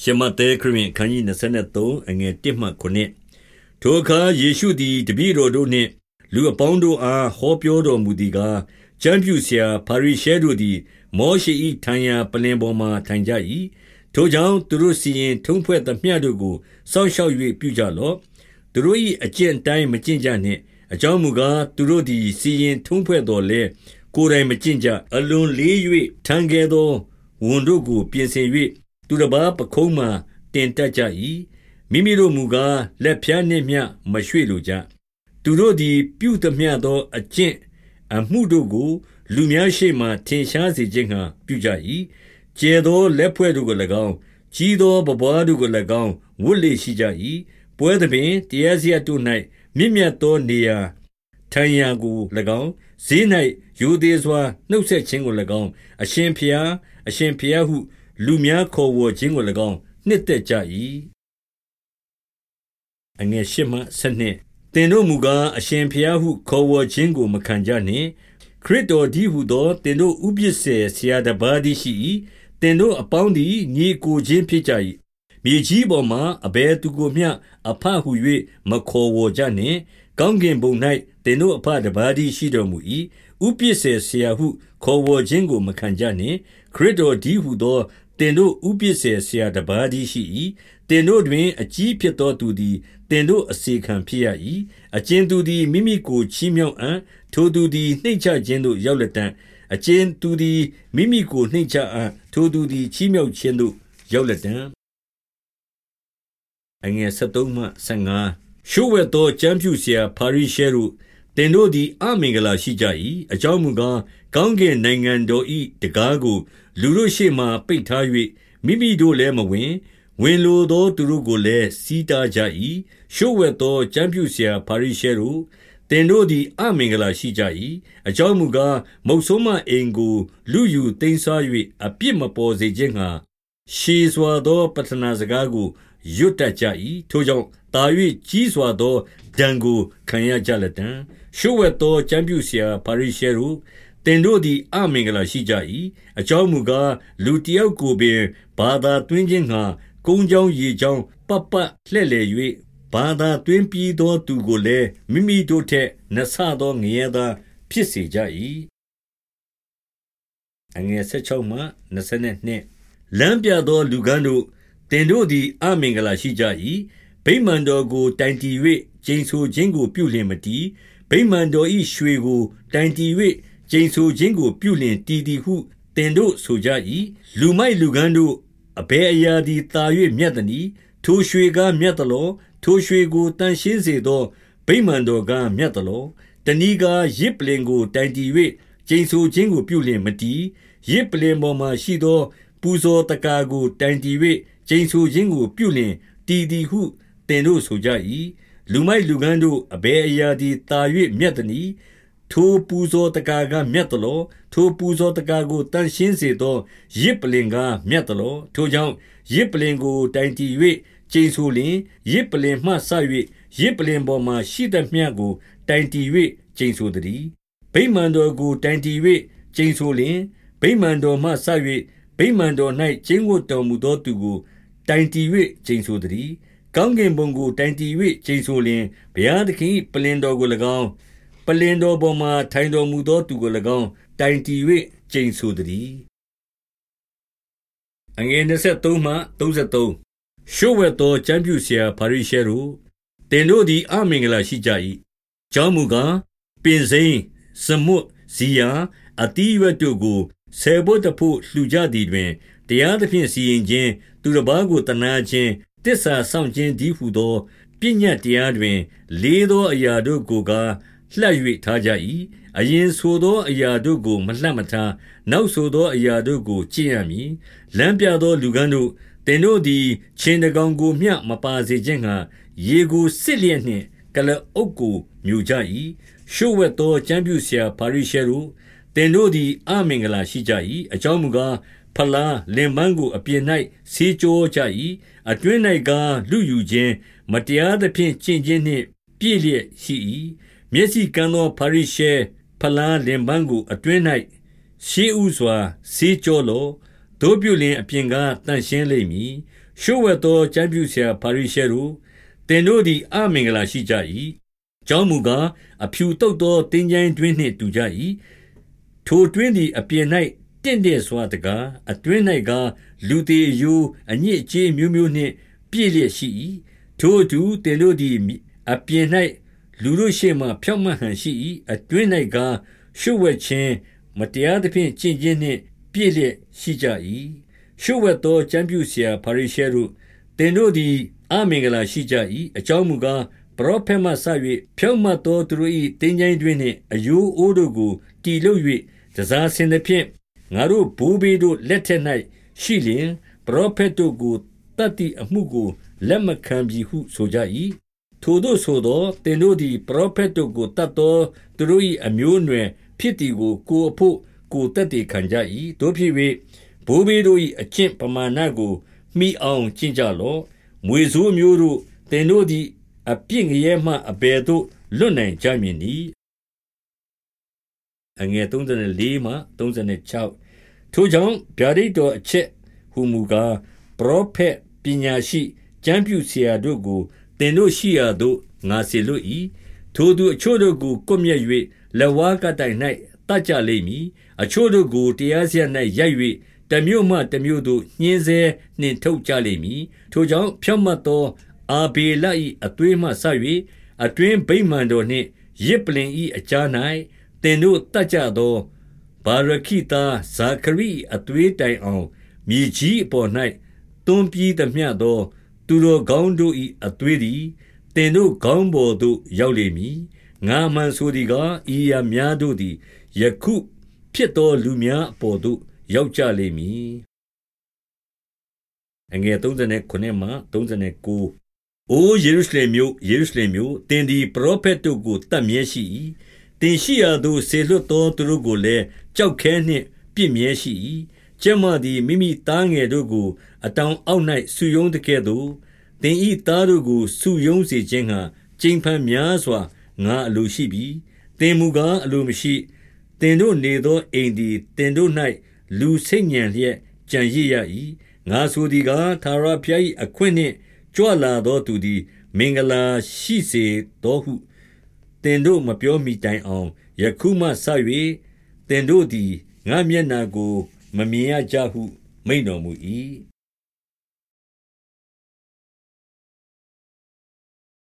ရှမဿဲခရစ်အခန်းကြီး23အငယ်1မှ9ထိုအခါယေရှုသည်တပည့်တော်တို့နှင့် လူအပေါင်းတို့အားဟောပြောတော်မူသည်ကားကျမ်းပြုဆရာဖာရိရှဲတို့သည် မောရှေ၏ထံရာပလင်ပေါ်မှထိုင်ကြ၏ထိုကြောင့်သူတို့စီရင်ထုံးဖွဲ့သမျှတို့ကိုစောင့်ရှောက်၍ပြုကြလော့သူတို့၏အကျင့်တိုင်းမကျင့်ကြနှင့်အကြောင်းမူကားသူတို့သည်စီရင်ထုံးဖွဲ့တော်လဲကိုယ်တိုင်မကျင့်ကြအလွန်လေး၍ထံခဲ့သောဝန်တို့ကိုပြင်ဆင်၍ သူတစ်ပါးပခုံးမှာတင်တတ်ကြ၏မိမိတို့မူကားလက်ဖြားနှင့်မျှမရွှေ့လိုကြသူတို့သည်ပြုသမျှသောအကျင့်အမှုတို့ကို လူများရှေ့မှထင်ရှားစေခြင်းငှာပြုကြ၏ကျဲသောလက်ဖွဲ့တို့ကို၎င်းကြီးသောပပွားတို့ကို၎င်းဝတ်လေရှိကြ၏ပွဲသဖြင့်တရားစရတို့၌မြင့်မြတ်သောနေရာထိုင်ရာကို၎င်းဈေး၌ယူသေးစွာနှုတ်ဆက်ခြင်းကို၎င်းအရှင်ဖျား အရှင်ဖျားဟု လူများခေါ်ဝေါ်ခြင်းကို၎င်းနှစ်သက်ကြ၏အငယ်၈မှ၁၂သင်တို့မူကားအရှင်ဖျားဟုခေါ်ဝေါ်ခြင်းကိုမခံကြနှင့်ခရစ်တော်ဒီဟုသောသင်တို့ဥပစ္စေဆရာတပါးသည်ရှိ၏သင်တို့အပေါင်းသည်ညီကိုချင်းဖြစ်ကြ၏မြေကြီးပေါ်မှအဘယ်သူကိုမျှအဖဟု၍မခေါ်ဝေါ်ကြနှင့်ကောင်းကင်ဘုံ၌သင်တို့အဖတပါးသည်ရှိတော်မူ၏ဥပစ္စေဆရာဟုခေါ်ဝေါ်ခြင်းကိုမခံကြနှင့်ခရစ်တော်ဒီဟုသော င်တို့ဥပစ္စေဆရာတပါးတည်းရှိ၏တင်တို့တွင် အကြီးဖြစ်သောသူသည်တင်တို့အစေခံဖြစ်ရ၏အကျဉ်သူသည်မိမိကိုချီးမြှောက်အံ့ထိုသူသည်နှိမ့်ချခြင်းသို့ရောက်လက်တံအကျဉ်သူသည်မိမိကိုနှိမ့်ချအံ့ထိုသူသည်ချီးမြှောက်ခြင်းသို့ရောက်လက်တံအငယ်73မှ75ရှုဝဲသောကျမ်းပြူဆရာဖာရိရှဲတို့ တင်တို့သည် အမင်္ဂလာရှိကြ၏အကြောင်းမူကား ကောင်းကင်နိုင်ငံတော်၏တကားကို လူတို့ရှေ့မှပိတ်ထား၍မိမိတို့လည်းမဝင် ဝင်လိုသောသူတို့ကိုလည်းစီးတားကြ၏ရှုဝဲသော ကျမ်းပြုဆရာဖာရိရှဲတို့တင်တို့သည် အမင်္ဂလာရှိကြ၏အကြောင်းမူကား မုတ်ဆိုးမအိမ်ကိုလူယူသိမ်းစား၍အပြစ်မပေါ်စေခြင်းငှာရှေစွာသောပတနာစကားကို ရွတ်တတ်ကြ၏ထိုကြောင့် တာ၍ကြီးစွာသောဒဏ်ကိုခံရကြလက်တံရှုဝဲသောကျမ်းပြုဆရာဖာရိရှဲတို့သင်တို့သည်အမင်္ဂလာရှိကြ၏အကြောင်းမူကားလူတယောက်ကိုပင်ဘာသာတွင်ခြင်းငှာကုန်းချောင်းရေချောင်းပပလှဲ့လေ၍ဘာသာတွင်ပြီးသောသူကိုလည်းမိမိတို့ထက်နှဆသောငရဲသားဖြစ်စေကြ၏အငယ်16မှ22လမ်းပြသောလူကန်းတို့တင်တို့သည်အမင်္ဂလာရှိကြ၏ ဗိမာန်တော်ကို တိုင်တီ၍ကျိန်ဆိုခြင်းကို ပြုလျင်မတည် ဗိမာန်တော်၏ရွှေကို တိုင်တီ၍ကျိန်ဆိုခြင်းကို ပြုလျင်တည်သည်ဟု သင်တို့ဆိုကြ၏လူမိုက်လူကန်းတို့ အဘယ်အရာသည်တာ၍မြတ်သည်ထိုရွှေကား မြတ်သလော ထိုရွှေကိုတန်ရှင်းစေသော ဗိမာန်တော်ကား မြတ်သလောတဏီကားရစ်ပလင်ကို တိုင်တီ၍ကျိန်ဆိုခြင်းကို ပြုလျင်မတည်ရစ်ပလင်ပေါ်မှရှိသော ပူဇော်တကာကို တိုင်တီ၍ကျိန်ဆိုခြင်းကို ပြုလျင်တည်သည်ဟုသ င်တို့ဆိုကြ၏လူမိုက်လူကန်းတို့အဘယ်အရာသည်တာ၍မြတ်သည်ထိုပူဇော်တကာကမြတ်သလောထိုပူဇော်တကာကိုတန်ရှင်းစေသောရစ်ပလင်ကမြတ်သလောထိုကြောင့်ရစ်ပလင်ကိုတိုင်တီ၍ကျိန်ဆိုလျင်ရစ်ပလင်မှဆ၍ရစ်ပလင်ပေါ်မှရှိသမျှကိုတိုင်တီ၍ကျိန်ဆိုသည်ဗိမာန်တော်ကိုတိုင်တီ၍ကျိန်ဆိုလျင်ဗိမာန်တော်မှဆ၍ဗိမာန်တော်၌ကျင်းဝတ်တော်မူသောသူကိုတိုင်တီ၍ကျိန်ဆိုသည် ကောင်းကင်ဘုံကိုတိုင်တီ၍ကျိန်ဆိုလျင်ဘုရားသခင်ပလင်တော်ကို၎င်းပလင်တော်ပေါ်မှာထိုင်တော်မူသောသူကို၎င်းတိုင်တီ၍ကျိန်ဆိုသည်အငယ်23မှ33ရှုဝဲသောကျမ်းပြူဆရာဖာရိရှဲတို့တင်တို့သည်အမင်္ဂလာရှိကြ၏ကျောင်းမူကားပင်စိမ်းစမွတ်ဇီယာအတီးရွက်တို့ကိုဆေဘတ်တဖို့လှူကြသည်တွင်တရားသဖြင့်စီရင်ခြင်းသူတစ်ပါးကိုတနာခြင်း တစ္ဆာဆောင်ခြင်းဒီဟုသောပညာတရားတွင် လေးသောအရာတို့ကိုကားလှပ်၍ထားကြ၏အရင်ဆိုသောအရာတို့ကို မလှပ်မထားနောက်ဆိုသောအရာတို့ကိုကျင့်ရမည်လမ်းပြသောလူကန်းတို့သင်တို့သည်ခြင်တကောင်ကိုမျှမပါစေခြင်းငှာရေကိုစစ်လျက်နှင့်ကလအုပ်ကိုမြူကြ၏ရှုဝတ်သောကျမ်းပြုဆရာပါရိရှဲတို့သင်တို့သည်အမင်္ဂလာရှိကြ၏အကြောင်းမူကား ဖလားလင်ပန်းကို အပြင်၌ဆေးကြောကြ၏အတွင်း၌ကားလူယူခြင်းမတရားသဖြင့်ကျင့်ခြင်းနှင့်ပြည့်လျက်ရှိ၏မျက်စိကန်းသောဖာရိရှဲဖလားလင်ပန်းကိုအတွင်း၌ရှေးဥစွာဆေးကြောလောတို့ပြုလင်အပြင်ကတန့်ရှင်းလိမ့်မည်ရှုဝတ်သောကျမ်းပြုဆရာဖာရိရှဲတို့သင်တို့သည်အမင်္ဂလာရှိကြ၏။ကြောင်းမူကားအဖြူတုတ်သောတင်းကြိုင်းတွင်းနှင့်တူကြ၏။ထိုတွင်းသည်အပြင်၌ တင့်တဲ့စွာတကားအတွင်း၌ကလူသေးအယိုးအညစ်အကြေးမျိုးမျိုးနှင့် ပြည့်လျက်ရှိ၏။ထိုအတူသင်တို့သည်အပြင်၌လူတို့ရှေ့မှဖြောင့်မတ်ဟန်ရှိ၏။အတွင်း၌ကရှုဝတ်ခြင်းမတရားသဖြင့်ကျင့်ခြင်းနှင့် ပြည့်လျက်ရှိကြ၏။ရှုဝတ်သောကျမ်းပြုဆရာဖာရိရှဲတို့သင်တို့သည်အမင်္ဂလာရှိကြ၏။အကြောင်းမူကားပရောဖက်မှစ၍ဖြောင့်မတ်သောသူတို့၏တင်းကြိုင်းတွင်နှင့်အယိုးအိုးတို့ကိုတီလု၍တစားဆင်သဖြင့် ငါတို့ဘိုးဘေးတို့လက်ထက်၌ရှိလျင်ပရောဖက်တို့ကိုတတ်သည့်အမှုကိုလက်မခံပြီဟုဆိုကြ၏ထိုတို့ဆိုသောသင်တို့သည်ပရောဖက်တို့ကိုတတ်သောသူတို့၏အမျိုးအနွယ်ဖြစ်သည်ကိုကိုအဖို့ကိုတတ်တည်ခံကြ၏တို့ဖြစ်၍ဘိုးဘေးတို့၏အကျင့်ပမာဏကိုမိအောင်ကျင့်ကြလော့မွေဆိုးမျိုးတို့သင်တို့သည်အပြစ်ငရဲမှအဘယ်သို့လွတ်နိုင်ကြမည်နည်းအငယ်34မှ36 ထိုကြောင့်ဗျာဒိတ်တော်အချက်ဟူမူကားပရောဖက်ပညာရှိကျမ်းပြုဆရာတို့ကိုသင်တို့ရှိရာသို့ငါစေလွတ်၏ထိုသူအချို့တို့ကိုကွပ်မျက်၍လက်ဝါးကတိုင်၌တတ်ကြလိမ့်မည်အချို့တို့ကိုတရားစရ၌ရိုက်၍တမျိုးမှတမျိုးတို့ညှင်းဆဲနှင်ထုတ်ကြလိမ့်မည်ထိုကြောင့်ဖြောင့်မတ်သောအာဘေလ၏အသွေးမှဆ၍အတွင်းဗိမာန်တော်နှင့်ရစ်ပလင်၏အကြား၌သင်တို့တတ်ကြသော ဘာရခိသားဇာခရိအသွေးတိုင်အောင်မြေကြီးအပေါ်၌တွန်းပြီးသမျှသော သူတော်ကောင်းတို့၏အသွေးသည်သင်တို့ခေါင်းပေါ်သို့ရောက်လိမ့်မည်ငါမှန်ဆိုသည်ကားဤရာများတို့သည်ယခုဖြစ်သောလူများအပေါ်သို့ရောက်ကြလိမ့်မည်အငယ်39မှ39အိုယေရုရှလင်မြို့ယေရုရှလင်မြို့တင်ဒီပရောဖက်တို့ကိုတတ်မြဲရှိ၏ တင်ရှိရာသို့ဆေလွတ်သောသူတို့ကိုလည်းကြောက်ခဲနှင့်ပြစ်မြဲရှိ၏ကျမသည်မိမိသားငယ်တို့ကို အတောင်အောက်၌ဆုယုံတကဲ့သို့တင်ဤသားတို့ကိုဆုယုံစေခြင်းဟာကျိန်ဖန်များစွာငါအလိုရှိပြီတင်မူကားအလိုမရှိတင်တို့နေသောအိမ်သည်တင်တို့၌လူစိတ်ညံလျက်ကြံရစ်ရ၏ငါဆိုသည်ကားသာရဖျား၏အခွင့်နှင့်ကြွလာသောသူသည် မင်္ဂလာရှိစေသောဟု သင်တို့မပြောမီတိုင်အောင် ယခုမှစ၍သင်တို့သည် ငါမျက်နာကို မမြင်ရကြဟု မိန်တော်မူ၏